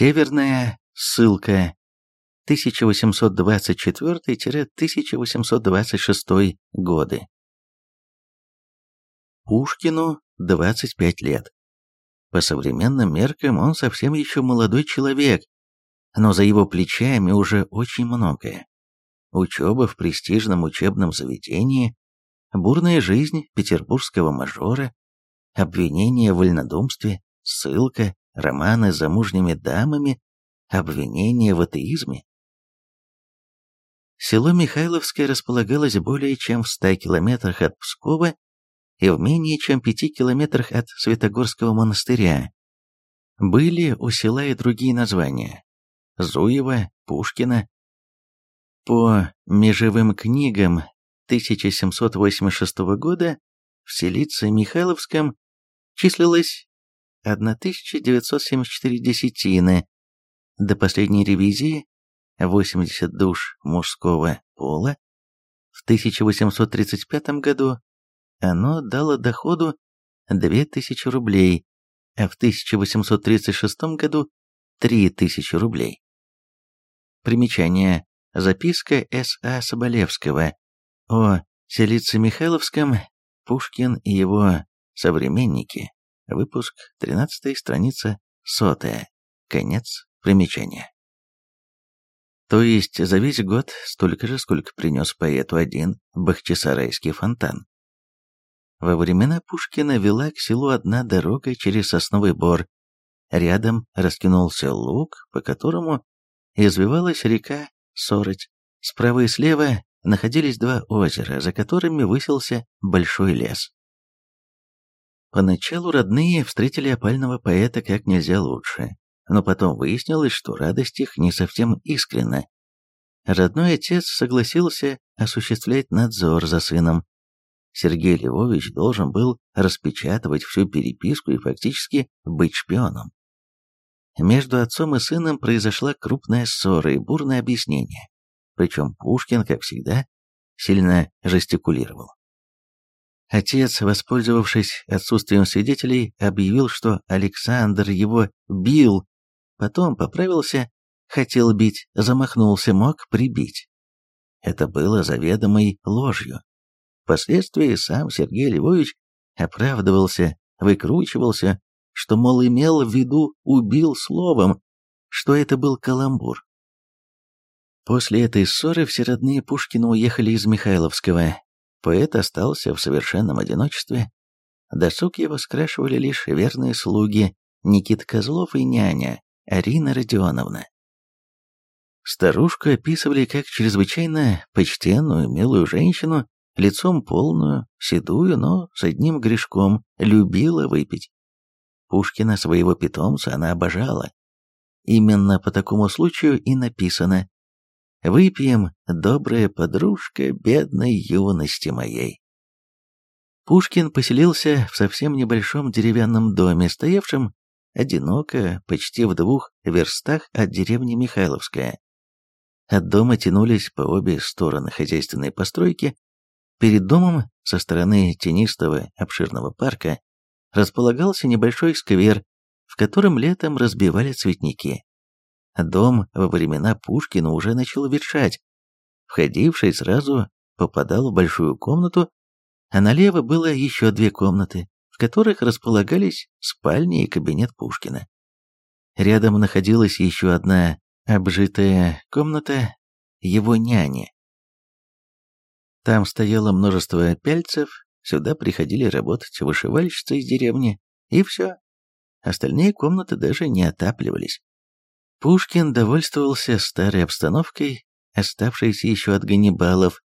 Северная ссылка 1824-1826 годы. Пушкину 25 лет. По современным меркам он совсем еще молодой человек, но за его плечами уже очень многое. Учеба в престижном учебном заведении, бурная жизнь петербургского мажора, обвинение в вольнодумстве, ссылка, романы с замужними дамами, обвинение в атеизме. Село Михайловское располагалось более чем в ста километрах от Пскова и в менее чем пяти километрах от Святогорского монастыря. Были у села и другие названия. Зуева, Пушкина. По межевым книгам 1786 года в селице Михайловском числилось 1974 десятины. До последней ревизии 80 душ мужского пола. В 1835 году оно дало доходу 2000 рублей, а в 1836 году 3000 рублей. Примечание. Записка С.А. Соболевского о Селице Михайловском, Пушкин и его современники. Выпуск 13 страница 100 Конец примечания. То есть за весь год столько же, сколько принес поэту один Бахчисарайский фонтан. Во времена Пушкина вела к селу одна дорога через сосновый бор. Рядом раскинулся луг, по которому извивалась река Сороть. Справа и слева находились два озера, за которыми высился большой лес. Поначалу родные встретили опального поэта как нельзя лучше, но потом выяснилось, что радость их не совсем искренна. Родной отец согласился осуществлять надзор за сыном, Сергей Львович должен был распечатывать всю переписку и фактически быть шпионом. Между отцом и сыном произошла крупная ссора и бурное объяснение. Причем Пушкин, как всегда, сильно жестикулировал. Отец, воспользовавшись отсутствием свидетелей, объявил, что Александр его бил, потом поправился, хотел бить, замахнулся, мог прибить. Это было заведомой ложью. Впоследствии сам Сергей Львович оправдывался, выкручивался, что, мол, имел в виду «убил словом», что это был каламбур. После этой ссоры все родные Пушкина уехали из Михайловского. Поэт остался в совершенном одиночестве. Досуг его скрашивали лишь верные слуги Никита Козлов и няня Арина Родионовна. Старушку описывали как чрезвычайно почтенную, милую женщину, лицом полную, седую, но с одним грешком, любила выпить. Пушкина, своего питомца, она обожала. Именно по такому случаю и написано «Выпьем, добрая подружка бедной юности моей». Пушкин поселился в совсем небольшом деревянном доме, стоявшем одиноко, почти в двух верстах от деревни Михайловская. От дома тянулись по обе стороны хозяйственной постройки Перед домом со стороны тенистого обширного парка располагался небольшой сквер, в котором летом разбивали цветники. Дом во времена Пушкина уже начал ветшать. Входивший сразу попадал в большую комнату, а налево было еще две комнаты, в которых располагались спальня и кабинет Пушкина. Рядом находилась еще одна обжитая комната его няни, там стояло множество пяльцев, сюда приходили работать вышивальщицы из деревни, и все. Остальные комнаты даже не отапливались. Пушкин довольствовался старой обстановкой, оставшейся еще от Ганнибалов.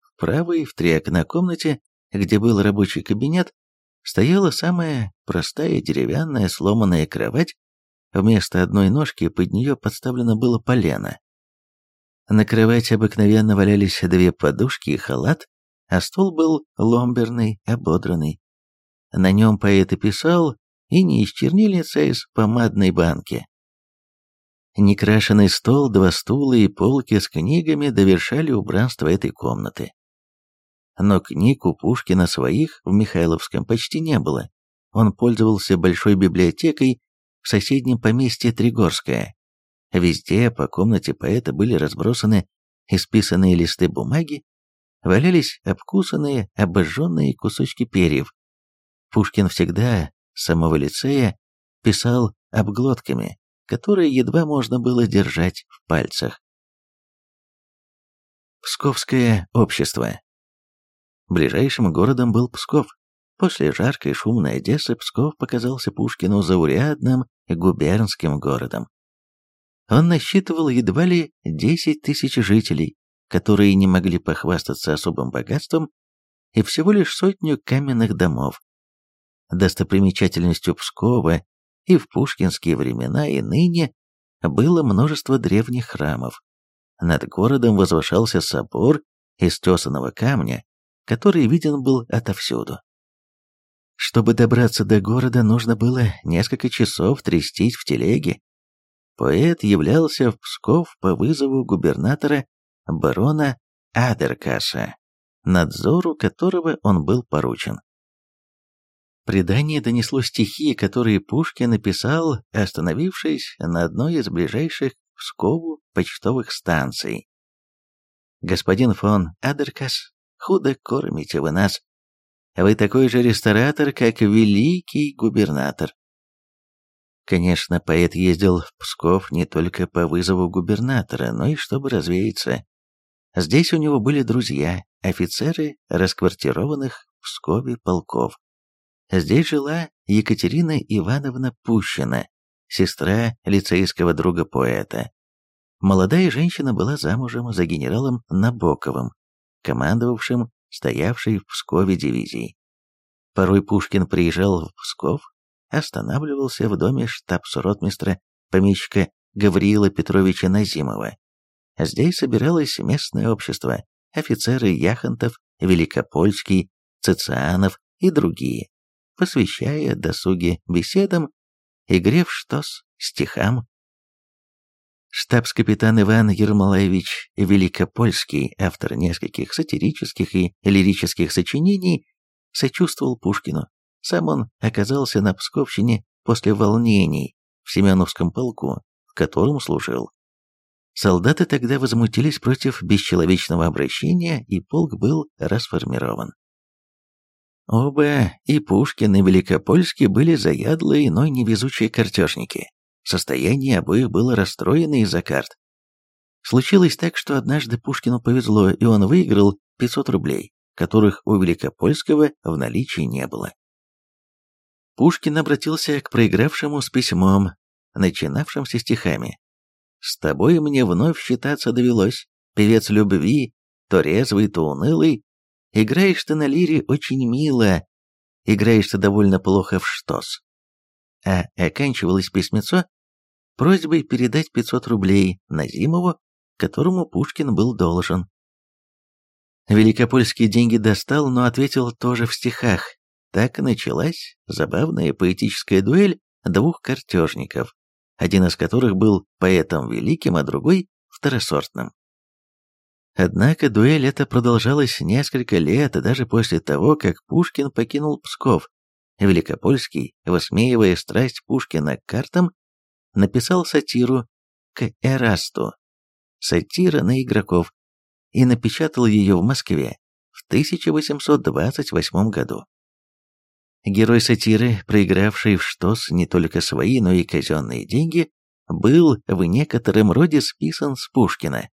В правой, в три окна комнате, где был рабочий кабинет, стояла самая простая деревянная сломанная кровать, вместо одной ножки под нее подставлено было полено. На кровати обыкновенно валялись две подушки и халат, а стол был ломберный, ободранный. На нем поэт и писал, и не из чернильницы, а из помадной банки. Некрашенный стол, два стула и полки с книгами довершали убранство этой комнаты. Но книг у Пушкина своих в Михайловском почти не было. Он пользовался большой библиотекой, в соседнем поместье Тригорское. Везде по комнате поэта были разбросаны исписанные листы бумаги, валялись обкусанные, обожженные кусочки перьев. Пушкин всегда с самого лицея писал обглотками, которые едва можно было держать в пальцах. Псковское общество Ближайшим городом был Псков. После жаркой шумной Одессы Псков показался Пушкину заурядным губернским городом. Он насчитывал едва ли 10 тысяч жителей, которые не могли похвастаться особым богатством, и всего лишь сотню каменных домов. Достопримечательностью Пскова и в пушкинские времена, и ныне было множество древних храмов. Над городом возвышался собор из тесаного камня, который виден был отовсюду. Чтобы добраться до города, нужно было несколько часов трястись в телеге. Поэт являлся в Псков по вызову губернатора барона Адеркаса, надзору которого он был поручен. Предание донесло стихи, которые Пушкин написал, остановившись на одной из ближайших к Пскову почтовых станций. «Господин фон Адеркас, худо кормите вы нас. Вы такой же ресторатор, как великий губернатор. Конечно, поэт ездил в Псков не только по вызову губернатора, но и чтобы развеяться. Здесь у него были друзья, офицеры расквартированных в Пскове полков. Здесь жила Екатерина Ивановна Пущина, сестра лицейского друга поэта. Молодая женщина была замужем за генералом Набоковым, командовавшим стоявшей в Пскове дивизией. Порой Пушкин приезжал в Псков, останавливался в доме штабс-ротмистра помещика Гавриила Петровича Назимова. Здесь собиралось местное общество, офицеры Яхонтов, Великопольский, Цицианов и другие, посвящая досуги беседам, игре в штос, стихам, Штабс-капитан Иван Ермолаевич Великопольский, автор нескольких сатирических и лирических сочинений, сочувствовал Пушкину. Сам он оказался на Псковщине после волнений в Семеновском полку, в котором служил. Солдаты тогда возмутились против бесчеловечного обращения, и полк был расформирован. Оба, и Пушкин, и Великопольский, были заядлые, но невезучие картежники. Состояние обоих было расстроено из-за карт. Случилось так, что однажды Пушкину повезло, и он выиграл 500 рублей, которых у Великопольского в наличии не было. Пушкин обратился к проигравшему с письмом, начинавшимся стихами. «С тобой мне вновь считаться довелось, певец любви, то резвый, то унылый. Играешь ты на лире очень мило, играешь ты довольно плохо в штос а оканчивалось письмецо просьбой передать 500 рублей Назимову, которому Пушкин был должен. Великопольские деньги достал, но ответил тоже в стихах. Так и началась забавная поэтическая дуэль двух картежников, один из которых был поэтом великим, а другой – второсортным. Однако дуэль эта продолжалась несколько лет, и даже после того, как Пушкин покинул Псков, Великопольский, высмеивая страсть Пушкина к картам, написал сатиру к Эрасту, сатира на игроков, и напечатал ее в Москве в 1828 году. Герой сатиры, проигравший в ШТОС не только свои, но и казенные деньги, был в некотором роде списан с Пушкина.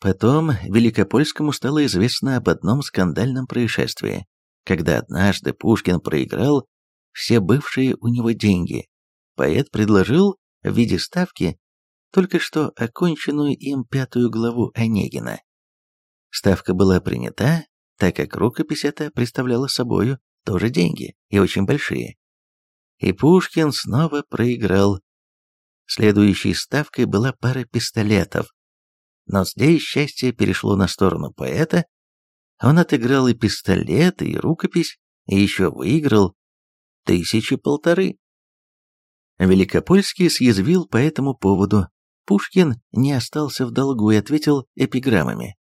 Потом Великопольскому стало известно об одном скандальном происшествии, когда однажды Пушкин проиграл все бывшие у него деньги. Поэт предложил в виде ставки только что оконченную им пятую главу Онегина. Ставка была принята, так как рукопись эта представляла собою тоже деньги, и очень большие. И Пушкин снова проиграл. Следующей ставкой была пара пистолетов. Но здесь счастье перешло на сторону поэта, он отыграл и пистолет, и рукопись, и еще выиграл тысячи полторы. Великопольский съязвил по этому поводу. Пушкин не остался в долгу и ответил эпиграммами.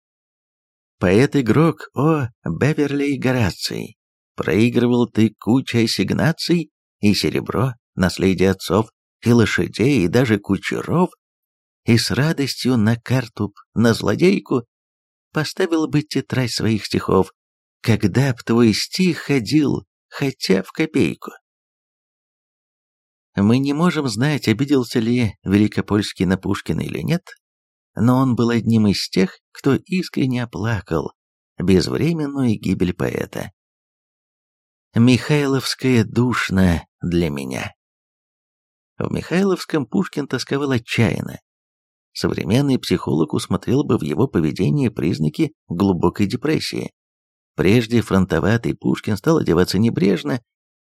«Поэт-игрок О. Беверли Гораций, проигрывал ты куча ассигнаций, и серебро наследие отцов, и лошадей, и даже кучеров, и с радостью на карту, на злодейку, поставил бы тетрадь своих стихов, когда б твой стих ходил, хотя в копейку. Мы не можем знать, обиделся ли Великопольский на Пушкина или нет, но он был одним из тех, кто искренне оплакал безвременную гибель поэта. Михайловская душна для меня. В Михайловском Пушкин тосковал отчаянно. Современный психолог усмотрел бы в его поведении признаки глубокой депрессии. Прежде фронтоватый Пушкин стал одеваться небрежно,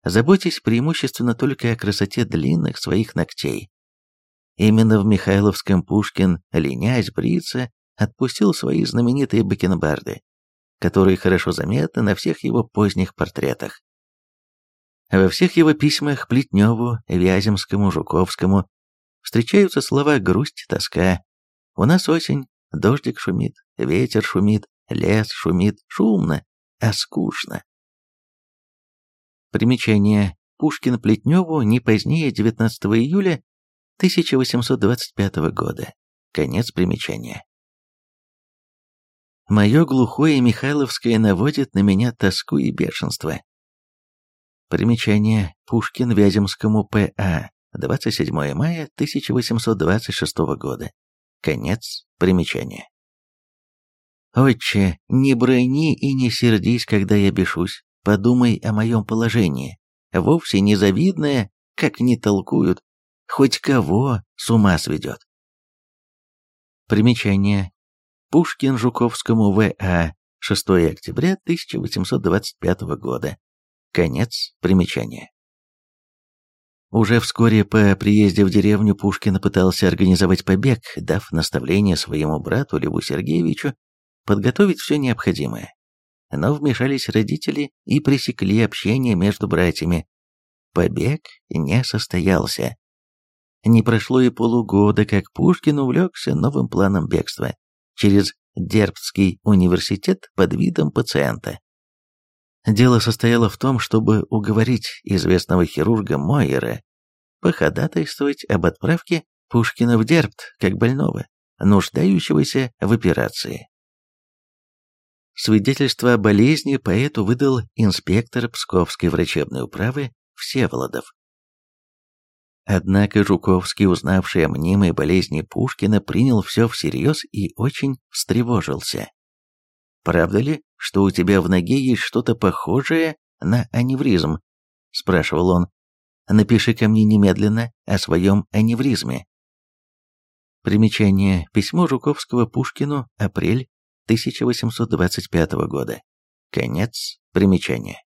заботясь преимущественно только о красоте длинных своих ногтей. Именно в Михайловском Пушкин, ленясь бриться, отпустил свои знаменитые бакенбарды, которые хорошо заметны на всех его поздних портретах. Во всех его письмах Плетневу, Вяземскому, Жуковскому встречаются слова грусть, тоска. У нас осень, дождик шумит, ветер шумит, лес шумит, шумно, а скучно. Примечание. Пушкин Плетневу не позднее 19 июля 1825 года. Конец примечания. Мое глухое Михайловское наводит на меня тоску и бешенство. Примечание. Пушкин Вяземскому П.А. 27 мая 1826 года. Конец примечания. «Отче, не брони и не сердись, когда я бешусь. Подумай о моем положении. Вовсе незавидное, как не толкуют, хоть кого с ума сведет». Примечание. Пушкин Жуковскому В.А. 6 октября 1825 года. Конец примечания. Уже вскоре по приезде в деревню Пушкин пытался организовать побег, дав наставление своему брату Льву Сергеевичу подготовить все необходимое. Но вмешались родители и пресекли общение между братьями. Побег не состоялся. Не прошло и полугода, как Пушкин увлекся новым планом бегства через Дербцкий университет под видом пациента. Дело состояло в том, чтобы уговорить известного хирурга Мойера походатайствовать об отправке Пушкина в Дербт как больного, нуждающегося в операции. Свидетельство о болезни поэту выдал инспектор Псковской врачебной управы Всеволодов. Однако Жуковский, узнавший о мнимой болезни Пушкина, принял все всерьез и очень встревожился. «Правда ли, что у тебя в ноге есть что-то похожее на аневризм?» – спрашивал он. «Напиши ко мне немедленно о своем аневризме». Примечание. Письмо Жуковского Пушкину. Апрель 1825 года. Конец примечания.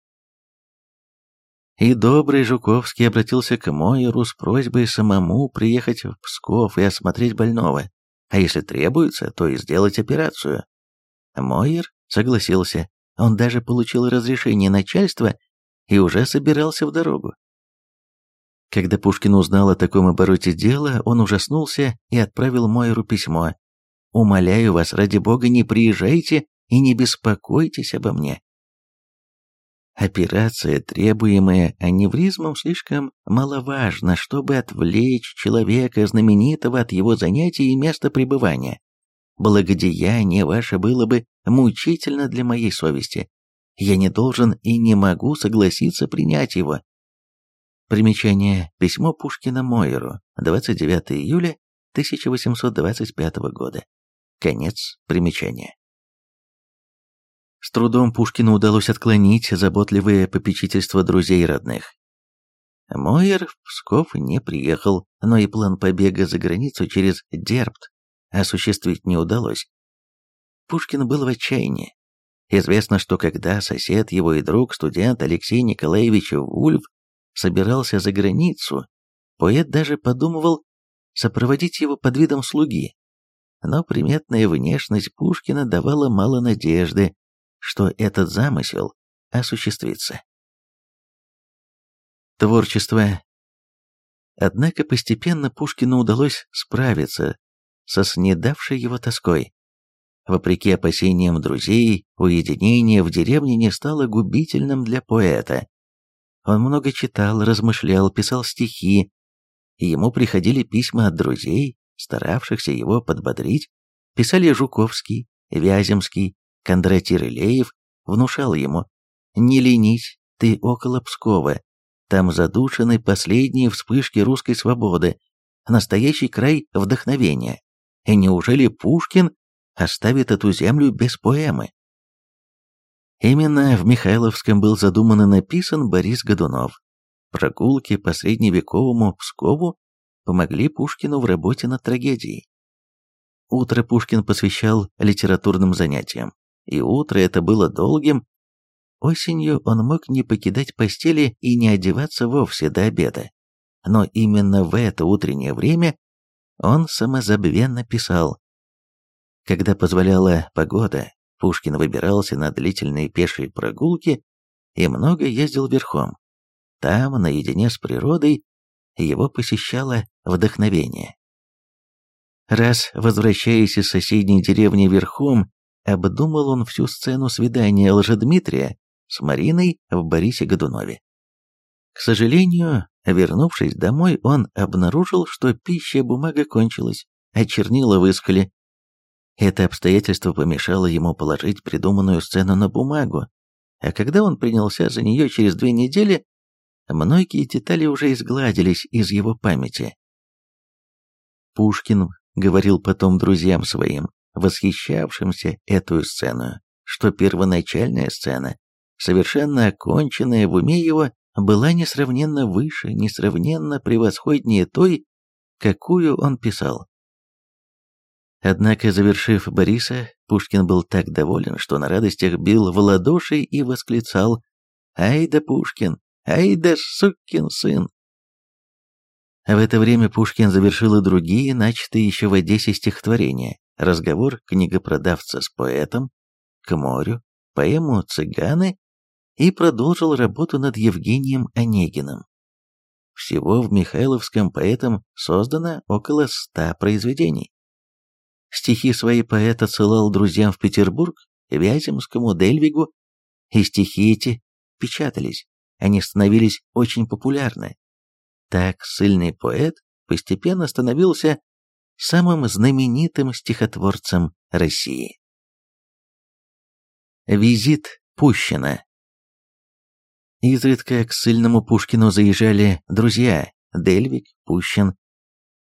И добрый Жуковский обратился к Мойеру с просьбой самому приехать в Псков и осмотреть больного, а если требуется, то и сделать операцию. Мойер согласился, он даже получил разрешение начальства и уже собирался в дорогу. Когда Пушкин узнал о таком обороте дела, он ужаснулся и отправил Мойеру письмо. «Умоляю вас, ради бога, не приезжайте и не беспокойтесь обо мне. Операция, требуемая аневризмом, слишком маловажна, чтобы отвлечь человека знаменитого от его занятий и места пребывания. Благодеяние ваше было бы мучительно для моей совести. Я не должен и не могу согласиться принять его. Примечание. Письмо Пушкина Мойеру. 29 июля 1825 года. Конец примечания. С трудом Пушкину удалось отклонить заботливое попечительство друзей и родных. Мойер в Псков не приехал, но и план побега за границу через Дербт осуществить не удалось. Пушкин был в отчаянии. Известно, что когда сосед его и друг, студент Алексей Николаевич Вульф, собирался за границу, поэт даже подумывал сопроводить его под видом слуги. Но приметная внешность Пушкина давала мало надежды, что этот замысел осуществится. Творчество. Однако постепенно Пушкину удалось справиться со снедавшей его тоской. Вопреки опасениям друзей, уединение в деревне не стало губительным для поэта. Он много читал, размышлял, писал стихи. Ему приходили письма от друзей, старавшихся его подбодрить. Писали Жуковский, Вяземский, Кондратий Рылеев, внушал ему «Не ленись, ты около Пскова, там задушены последние вспышки русской свободы, настоящий край вдохновения. И неужели Пушкин оставит эту землю без поэмы?» Именно в Михайловском был задуман и написан Борис Годунов. Прогулки по средневековому Пскову помогли Пушкину в работе над трагедией. Утро Пушкин посвящал литературным занятиям, и утро это было долгим. Осенью он мог не покидать постели и не одеваться вовсе до обеда. Но именно в это утреннее время он самозабвенно писал. Когда позволяла погода, Пушкин выбирался на длительные пешие прогулки и много ездил верхом. Там, наедине с природой, его посещало вдохновение. Раз, возвращаясь из соседней деревни верхом, обдумал он всю сцену свидания Лжедмитрия с Мариной в Борисе Годунове. К сожалению, вернувшись домой, он обнаружил, что пища бумага кончилась, а чернила выскали, это обстоятельство помешало ему положить придуманную сцену на бумагу, а когда он принялся за нее через две недели, многие детали уже изгладились из его памяти. Пушкин говорил потом друзьям своим, восхищавшимся эту сцену, что первоначальная сцена, совершенно оконченная в уме его, была несравненно выше, несравненно превосходнее той, какую он писал. Однако, завершив Бориса, Пушкин был так доволен, что на радостях бил в ладоши и восклицал «Ай да Пушкин! Ай да сукин сын!» В это время Пушкин завершил и другие, начатые еще в Одессе стихотворения, разговор книгопродавца с поэтом, к морю, поэму «Цыганы» и продолжил работу над Евгением Онегиным. Всего в Михайловском поэтом создано около ста произведений. Стихи свои поэт отсылал друзьям в Петербург, Вяземскому, Дельвигу, и стихи эти печатались, они становились очень популярны. Так сильный поэт постепенно становился самым знаменитым стихотворцем России. Визит Пущина Изредка к сильному Пушкину заезжали друзья Дельвик, Пущин.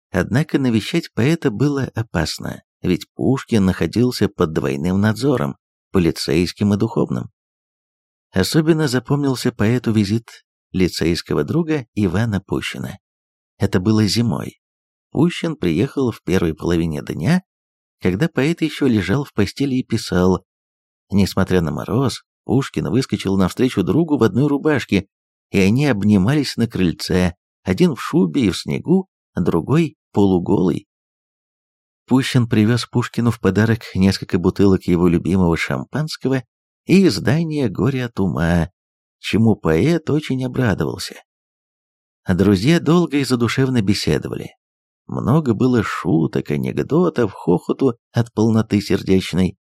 Однако навещать поэта было опасно ведь Пушкин находился под двойным надзором, полицейским и духовным. Особенно запомнился поэту визит лицейского друга Ивана Пущина. Это было зимой. Пущин приехал в первой половине дня, когда поэт еще лежал в постели и писал. Несмотря на мороз, Пушкин выскочил навстречу другу в одной рубашке, и они обнимались на крыльце, один в шубе и в снегу, другой полуголый. Пущин привез Пушкину в подарок несколько бутылок его любимого шампанского и издание «Горе от ума», чему поэт очень обрадовался. Друзья долго и задушевно беседовали. Много было шуток, анекдотов, хохоту от полноты сердечной.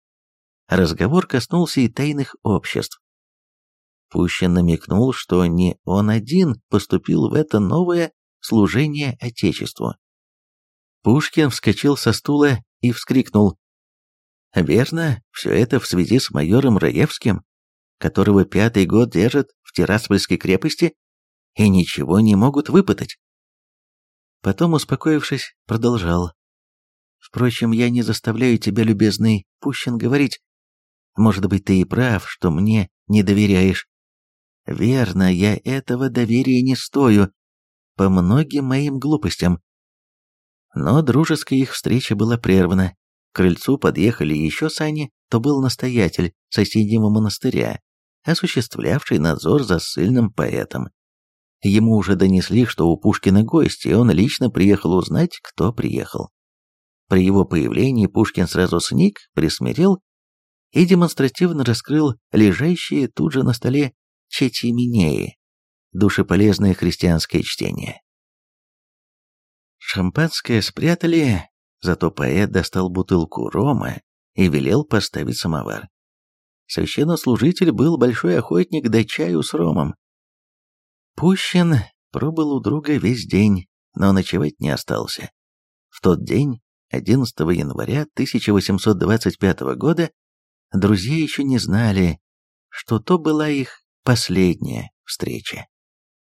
Разговор коснулся и тайных обществ. Пущин намекнул, что не он один поступил в это новое служение Отечеству. Пушкин вскочил со стула и вскрикнул. «Верно, все это в связи с майором Раевским, которого пятый год держат в Тираспольской крепости и ничего не могут выпытать». Потом, успокоившись, продолжал. «Впрочем, я не заставляю тебя, любезный Пущин, говорить. Может быть, ты и прав, что мне не доверяешь. Верно, я этого доверия не стою, по многим моим глупостям. Но дружеская их встреча была прервана. К крыльцу подъехали еще сани, то был настоятель соседнего монастыря, осуществлявший надзор за сильным поэтом. Ему уже донесли, что у Пушкина гости, и он лично приехал узнать, кто приехал. При его появлении Пушкин сразу сник, присмирел и демонстративно раскрыл лежащие тут же на столе четименеи, душеполезное христианское чтение. Шампанское спрятали, зато поэт достал бутылку рома и велел поставить самовар. Священнослужитель был большой охотник до чаю с ромом. Пущин пробыл у друга весь день, но ночевать не остался. В тот день, 11 января 1825 года, друзья еще не знали, что то была их последняя встреча.